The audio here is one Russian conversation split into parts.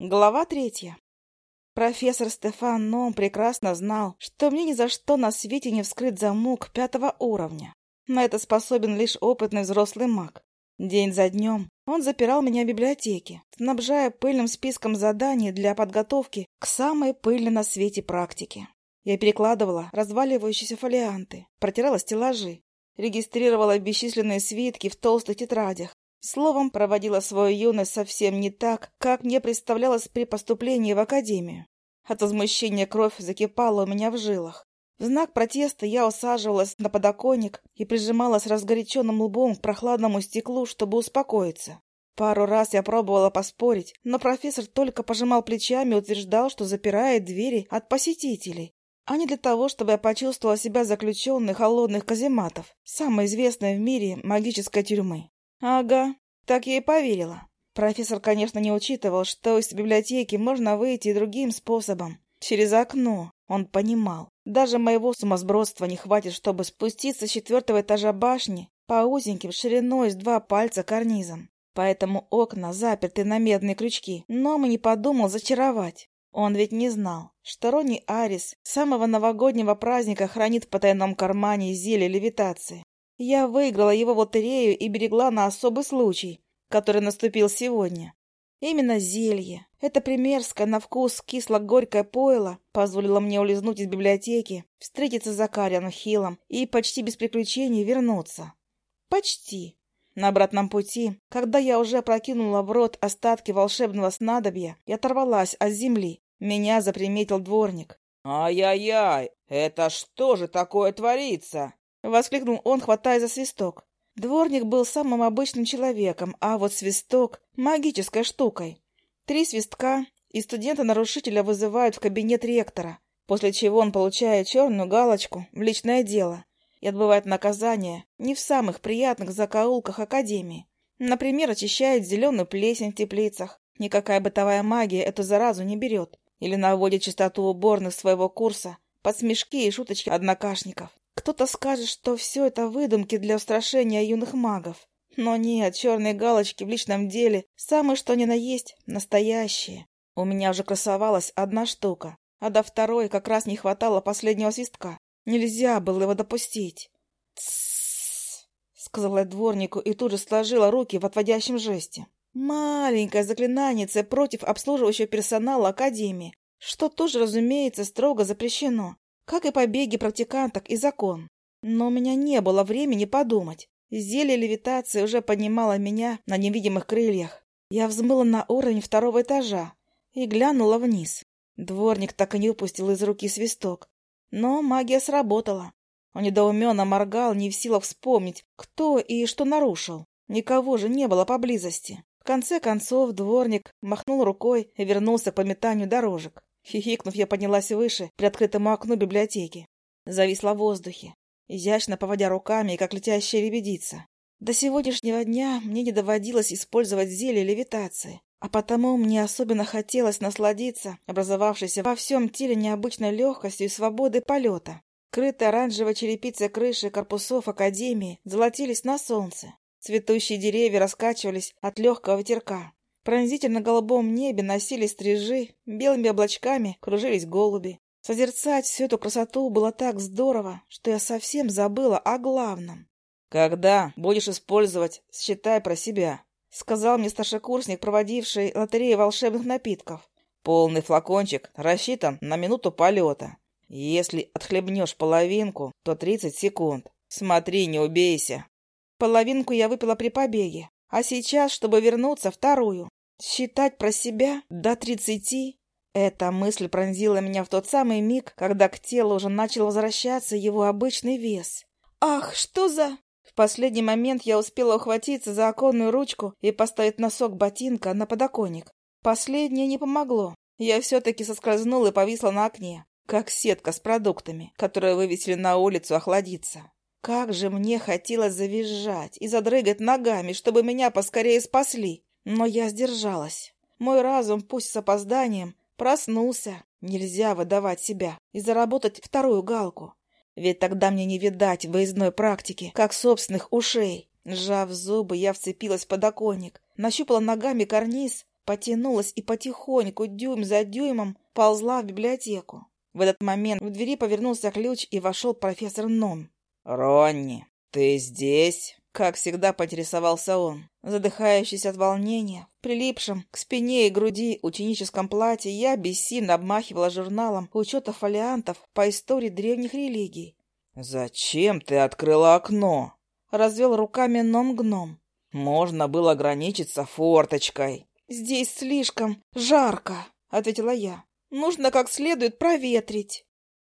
Глава третья. Профессор Стефан Ном прекрасно знал, что мне ни за что на свете не вскрыть замок пятого уровня. На это способен лишь опытный взрослый маг. День за днем он запирал меня в библиотеке, снабжая пыльным списком заданий для подготовки к самой пыльной на свете практике. Я перекладывала разваливающиеся фолианты, протирала стеллажи, регистрировала бесчисленные свитки в толстых тетрадях, Словом, проводила свою юность совсем не так, как мне представлялось при поступлении в академию. От возмущения кровь закипала у меня в жилах. В знак протеста я усаживалась на подоконник и прижималась разгоряченным лбом к прохладному стеклу, чтобы успокоиться. Пару раз я пробовала поспорить, но профессор только пожимал плечами и утверждал, что запирает двери от посетителей, а не для того, чтобы я почувствовала себя заключенной холодных казематов, самой известной в мире магической тюрьмы. Ага, так я и поверила. Профессор, конечно, не учитывал, что из библиотеки можно выйти другим способом. Через окно. Он понимал. Даже моего сумасбродства не хватит, чтобы спуститься с четвертого этажа башни по узеньким шириной с два пальца карнизом. Поэтому окна заперты на медные крючки, но мы не подумал зачаровать. Он ведь не знал, что Ронни Арис с самого новогоднего праздника хранит в потайном кармане зелье левитации. Я выиграла его в лотерею и берегла на особый случай, который наступил сегодня. Именно зелье, это примерское на вкус кисло-горькое пойло, позволило мне улизнуть из библиотеки, встретиться с Закарианом Хиллом и почти без приключений вернуться. Почти. На обратном пути, когда я уже прокинула в рот остатки волшебного снадобья и оторвалась от земли, меня заприметил дворник. «Ай-яй-яй, это что же такое творится?» — воскликнул он, хватая за свисток. Дворник был самым обычным человеком, а вот свисток — магической штукой. Три свистка, и студента-нарушителя вызывают в кабинет ректора, после чего он получает черную галочку в личное дело и отбывает наказание не в самых приятных закоулках Академии. Например, очищает зеленую плесень в теплицах. Никакая бытовая магия эту заразу не берет. Или наводит чистоту уборных своего курса под смешки и шуточки однокашников. Кто-то скажет, что все это выдумки для устрашения юных магов. Но нет, черные галочки в личном деле, самые что ни на есть, настоящие. У меня уже красовалась одна штука, а до второй как раз не хватало последнего свистка. Нельзя было его допустить. «Тссс», — сказала я дворнику и тут же сложила руки в отводящем жесте. Маленькая заклинаница против обслуживающего персонала Академии, что тоже, разумеется, строго запрещено как и побеги практиканток и закон. Но у меня не было времени подумать. Зелье левитации уже поднимало меня на невидимых крыльях. Я взмыла на уровень второго этажа и глянула вниз. Дворник так и не упустил из руки свисток. Но магия сработала. Он недоуменно моргал, не в силах вспомнить, кто и что нарушил. Никого же не было поблизости. В конце концов дворник махнул рукой и вернулся к пометанию дорожек. Хихикнув, я поднялась выше, при открытому окну библиотеки. Зависла в воздухе, изящно поводя руками, как летящая лебедица. До сегодняшнего дня мне не доводилось использовать зелье левитации, а потому мне особенно хотелось насладиться образовавшейся во всем теле необычной легкостью и свободой полета. Крытые оранжевой черепицей крыши корпусов Академии золотились на солнце. Цветущие деревья раскачивались от легкого ветерка пронзительно голубом небе носились стрижи, белыми облачками кружились голуби. Созерцать всю эту красоту было так здорово, что я совсем забыла о главном. «Когда будешь использовать, считай про себя», — сказал мне старшекурсник, проводивший лотерею волшебных напитков. «Полный флакончик рассчитан на минуту полета. Если отхлебнешь половинку, то тридцать секунд. Смотри, не убейся». Половинку я выпила при побеге, а сейчас, чтобы вернуться, вторую. Считать про себя до тридцати? Эта мысль пронзила меня в тот самый миг, когда к телу уже начал возвращаться его обычный вес. Ах, что за... В последний момент я успела ухватиться за оконную ручку и поставить носок ботинка на подоконник. Последнее не помогло. Я все-таки соскользнула и повисла на окне, как сетка с продуктами, которые вывесили на улицу охладиться. Как же мне хотелось завизжать и задрыгать ногами, чтобы меня поскорее спасли. Но я сдержалась. Мой разум, пусть с опозданием, проснулся. Нельзя выдавать себя и заработать вторую галку. Ведь тогда мне не видать выездной практики, как собственных ушей. Сжав зубы, я вцепилась в подоконник, нащупала ногами карниз, потянулась и потихоньку, дюйм за дюймом, ползла в библиотеку. В этот момент в двери повернулся ключ и вошел профессор Нон. «Ронни, ты здесь?» Как всегда поинтересовался он. Задыхающийся от волнения, прилипшим к спине и груди ученическом платье, я бессильно обмахивала журналом учета фолиантов по истории древних религий. «Зачем ты открыла окно?» Развел руками ном-гном. «Можно было ограничиться форточкой». «Здесь слишком жарко», — ответила я. «Нужно как следует проветрить».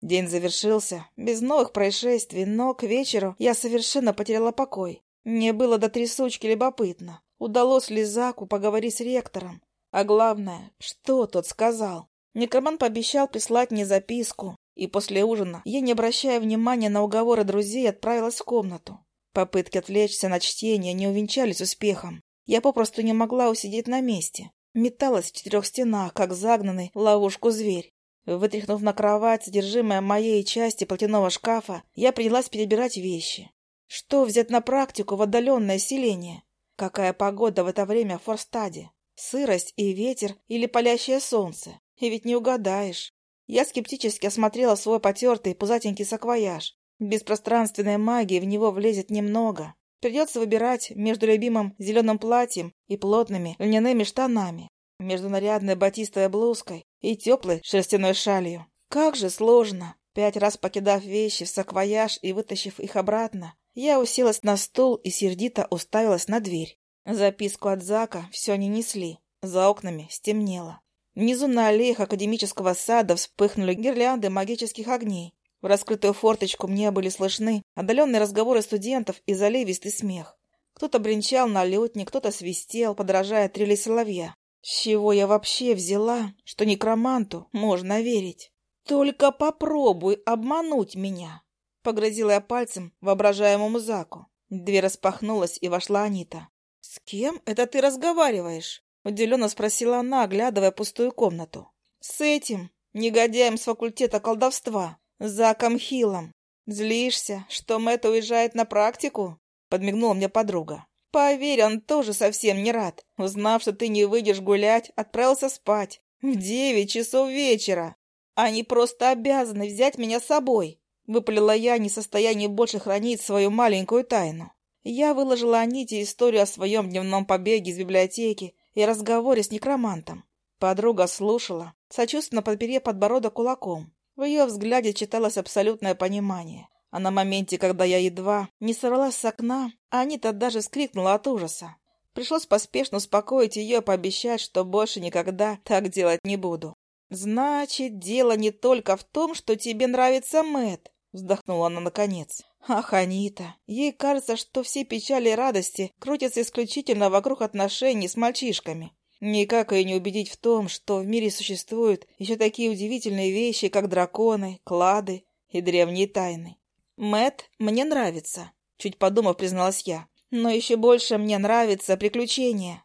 День завершился, без новых происшествий, но к вечеру я совершенно потеряла покой. Мне было до трясучки любопытно. Удалось ли Заку поговорить с ректором? А главное, что тот сказал? Некроман пообещал прислать мне записку, и после ужина я, не обращая внимания на уговоры друзей, отправилась в комнату. Попытки отвлечься на чтение не увенчались успехом. Я попросту не могла усидеть на месте. Металась в четырех стенах, как загнанный ловушку зверь. Вытряхнув на кровать содержимое моей части платяного шкафа, я принялась перебирать вещи. Что взять на практику в отдаленное селение? Какая погода в это время в Форстаде? Сырость и ветер или палящее солнце? И ведь не угадаешь. Я скептически осмотрела свой потертый пузатенький саквояж. Без пространственной магии в него влезет немного. Придется выбирать между любимым зеленым платьем и плотными льняными штанами между нарядной батистовой блузкой и теплой шерстяной шалью. Как же сложно! Пять раз покидав вещи в саквояж и вытащив их обратно, я уселась на стул и сердито уставилась на дверь. Записку от Зака все не несли. За окнами стемнело. Внизу на аллеях академического сада вспыхнули гирлянды магических огней. В раскрытую форточку мне были слышны отдаленные разговоры студентов и заливистый смех. Кто-то бренчал на лютне, кто-то свистел, подражая трели соловья. С чего я вообще взяла, что некроманту можно верить? Только попробуй обмануть меня, погрозила я пальцем воображаемому Заку. Дверь распахнулась, и вошла Анита. «С кем это ты разговариваешь?» — удивленно спросила она, оглядывая пустую комнату. «С этим, негодяем с факультета колдовства, Заком Хиллом. Злишься, что Мэтт уезжает на практику?» — подмигнула мне подруга. Поверь, он тоже совсем не рад. Узнав, что ты не выйдешь гулять, отправился спать. В девять часов вечера. Они просто обязаны взять меня с собой. Выпалила я, не в состоянии больше хранить свою маленькую тайну. Я выложила Аните историю о своем дневном побеге из библиотеки и разговоре с некромантом. Подруга слушала, сочувственно подперев подбородок кулаком. В ее взгляде читалось абсолютное понимание. А на моменте, когда я едва не сорвалась с окна, Анита даже вскрикнула от ужаса. Пришлось поспешно успокоить ее и пообещать, что больше никогда так делать не буду. «Значит, дело не только в том, что тебе нравится Мэт, вздохнула она наконец. «Ах, Анита, ей кажется, что все печали и радости крутятся исключительно вокруг отношений с мальчишками. Никак ее не убедить в том, что в мире существуют еще такие удивительные вещи, как драконы, клады и древние тайны. Мэт мне нравится, чуть подумав, призналась я. Но еще больше мне нравится приключения.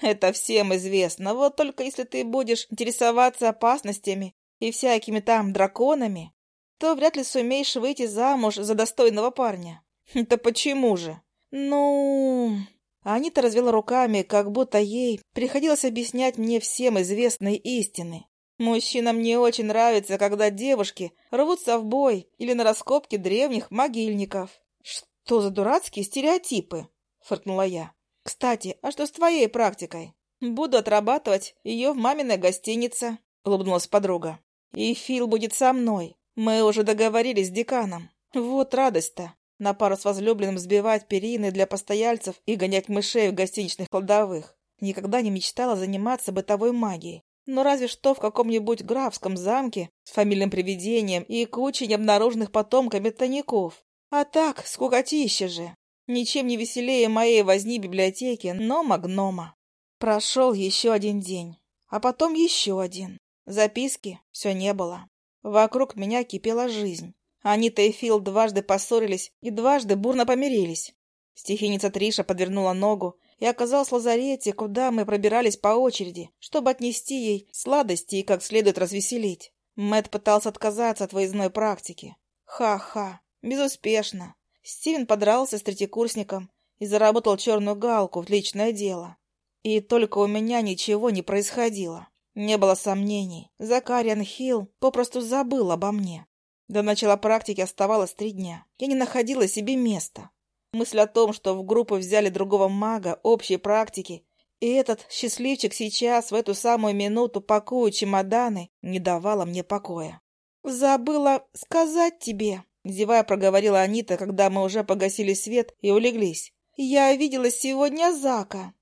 Это всем известно, вот только если ты будешь интересоваться опасностями и всякими там драконами, то вряд ли сумеешь выйти замуж за достойного парня. Это почему же? Ну... Анита развела руками, как будто ей приходилось объяснять мне всем известные истины. Мужчинам не очень нравится, когда девушки рвутся в бой или на раскопки древних могильников. Что за дурацкие стереотипы? Фыркнула я. Кстати, а что с твоей практикой? Буду отрабатывать ее в маминой гостинице, улыбнулась подруга. И Фил будет со мной. Мы уже договорились с деканом. Вот радость-то. На пару с возлюбленным сбивать перины для постояльцев и гонять мышей в гостиничных кладовых. Никогда не мечтала заниматься бытовой магией. Но разве что в каком-нибудь графском замке с фамильным привидением и кучей необнаруженных потомками тайников. А так, скукотища же. Ничем не веселее моей возни библиотеки Нома-гнома. Прошел еще один день, а потом еще один. Записки все не было. Вокруг меня кипела жизнь. Анита и Фил дважды поссорились и дважды бурно помирились. Стихийница Триша подвернула ногу и оказалась в лазарете, куда мы пробирались по очереди, чтобы отнести ей сладости и как следует развеселить. Мэт пытался отказаться от выездной практики. Ха-ха, безуспешно. Стивен подрался с третьекурсником и заработал черную галку в личное дело. И только у меня ничего не происходило. Не было сомнений. Закариан Хилл попросту забыл обо мне. До начала практики оставалось три дня. Я не находила себе места. Мысль о том, что в группу взяли другого мага общей практики, и этот счастливчик сейчас, в эту самую минуту, пакует чемоданы, не давала мне покоя. «Забыла сказать тебе», — зевая проговорила Анита, когда мы уже погасили свет и улеглись. «Я видела сегодня Зака.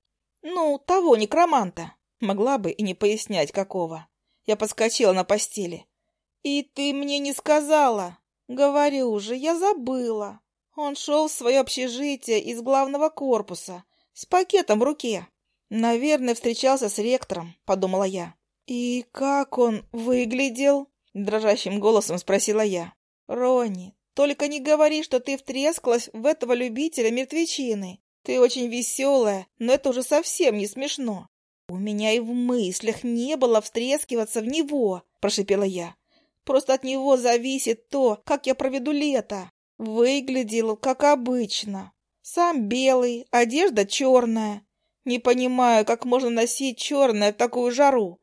Ну, того некроманта. Могла бы и не пояснять, какого. Я подскочила на постели. «И ты мне не сказала?» «Говорю же, я забыла. Он шел в свое общежитие из главного корпуса с пакетом в руке. Наверное, встречался с ректором», — подумала я. «И как он выглядел?» — дрожащим голосом спросила я. «Ронни, только не говори, что ты втрескалась в этого любителя мертвечины. Ты очень веселая, но это уже совсем не смешно. У меня и в мыслях не было встрескиваться в него, прошипела я. Просто от него зависит то, как я проведу лето. Выглядел, как обычно. Сам белый, одежда черная. Не понимаю, как можно носить черное в такую жару.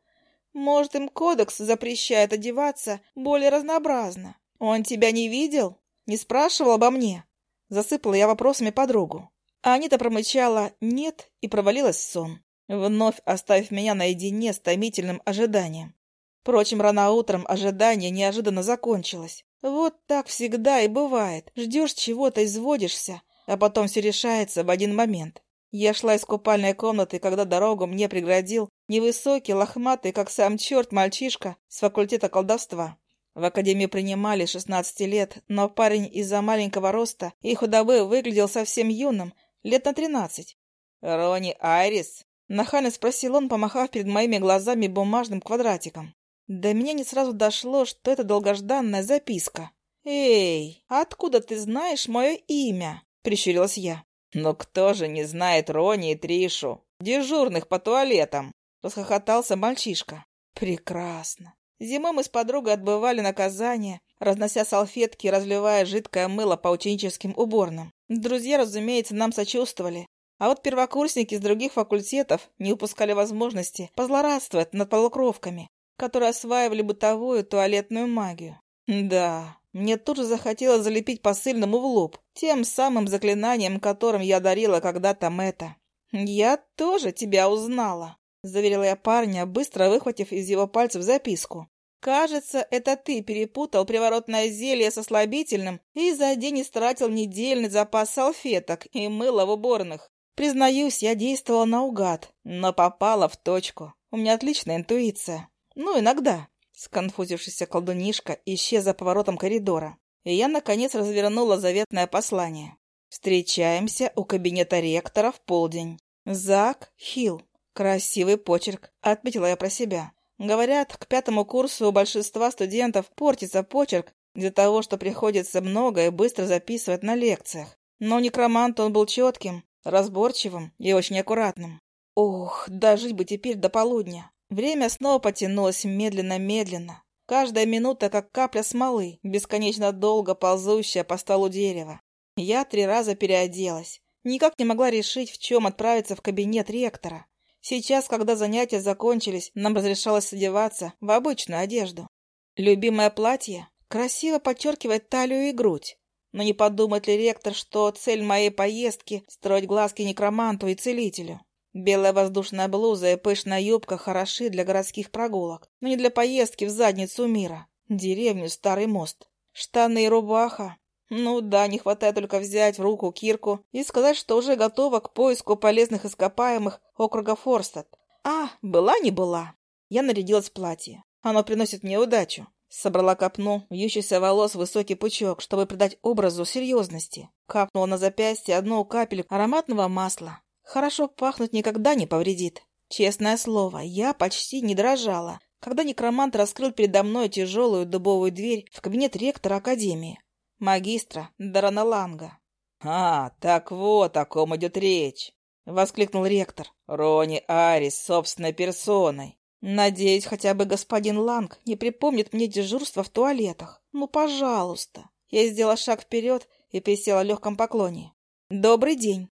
Может, им кодекс запрещает одеваться более разнообразно. Он тебя не видел? Не спрашивал обо мне? Засыпала я вопросами подругу. А Анита промычала «нет» и провалилась в сон, вновь оставив меня наедине с томительным ожиданием. Впрочем, рано утром ожидание неожиданно закончилось. Вот так всегда и бывает. Ждешь чего-то, изводишься, а потом все решается в один момент. Я шла из купальной комнаты, когда дорогу мне преградил невысокий, лохматый, как сам черт, мальчишка с факультета колдовства. В академии принимали 16 лет, но парень из-за маленького роста и худобы выглядел совсем юным, лет на тринадцать. «Рони Айрис?» — нахально спросил он, помахав перед моими глазами бумажным квадратиком. До меня не сразу дошло, что это долгожданная записка. «Эй, откуда ты знаешь мое имя?» — прищурилась я. «Но кто же не знает Рони и Тришу, дежурных по туалетам?» — расхохотался мальчишка. «Прекрасно. Зимой мы с подругой отбывали наказание, разнося салфетки и разливая жидкое мыло по ученическим уборным. Друзья, разумеется, нам сочувствовали, а вот первокурсники из других факультетов не упускали возможности позлорадствовать над полукровками, которые осваивали бытовую туалетную магию. Да, мне тут же захотелось залепить посыльному в лоб, тем самым заклинанием, которым я дарила когда-то Мэтта. «Я тоже тебя узнала», — заверила я парня, быстро выхватив из его пальцев записку. Кажется, это ты перепутал приворотное зелье со слабительным и за день истратил недельный запас салфеток и мыла в уборных. Признаюсь, я действовала наугад, но попала в точку. У меня отличная интуиция. Ну, иногда. Сконфузившийся колдунишка исчез за поворотом коридора, и я, наконец, развернула заветное послание. «Встречаемся у кабинета ректора в полдень. Зак Хилл. Красивый почерк», — отметила я про себя. Говорят, к пятому курсу у большинства студентов портится почерк из-за того, что приходится много и быстро записывать на лекциях. Но некромант он был четким, разборчивым и очень аккуратным. Ох, дожить бы теперь до полудня. Время снова потянулось медленно-медленно. Каждая минута, как капля смолы, бесконечно долго ползущая по столу дерева. Я три раза переоделась. Никак не могла решить, в чем отправиться в кабинет ректора. Сейчас, когда занятия закончились, нам разрешалось одеваться в обычную одежду. Любимое платье красиво подчеркивает талию и грудь. Но не подумает ли ректор, что цель моей поездки — строить глазки некроманту и целителю? Белая воздушная блуза и пышная юбка хороши для городских прогулок, но не для поездки в задницу мира, деревню Старый мост. Штаны и рубаха ну да, не хватает только взять в руку кирку и сказать, что уже готова к поиску полезных ископаемых округа Форстад. А, была не была. Я нарядилась в платье. Оно приносит мне удачу. Собрала копну, вьющийся волос высокий пучок, чтобы придать образу серьезности. Капнула на запястье одну капельку ароматного масла. Хорошо пахнуть никогда не повредит. Честное слово, я почти не дрожала, когда некромант раскрыл передо мной тяжелую дубовую дверь в кабинет ректора Академии магистра Дараналанга. «А, так вот о ком идет речь!» — воскликнул ректор. «Рони Арис собственной персоной. Надеюсь, хотя бы господин Ланг не припомнит мне дежурство в туалетах. Ну, пожалуйста!» Я сделала шаг вперед и присела в легком поклоне. «Добрый день!»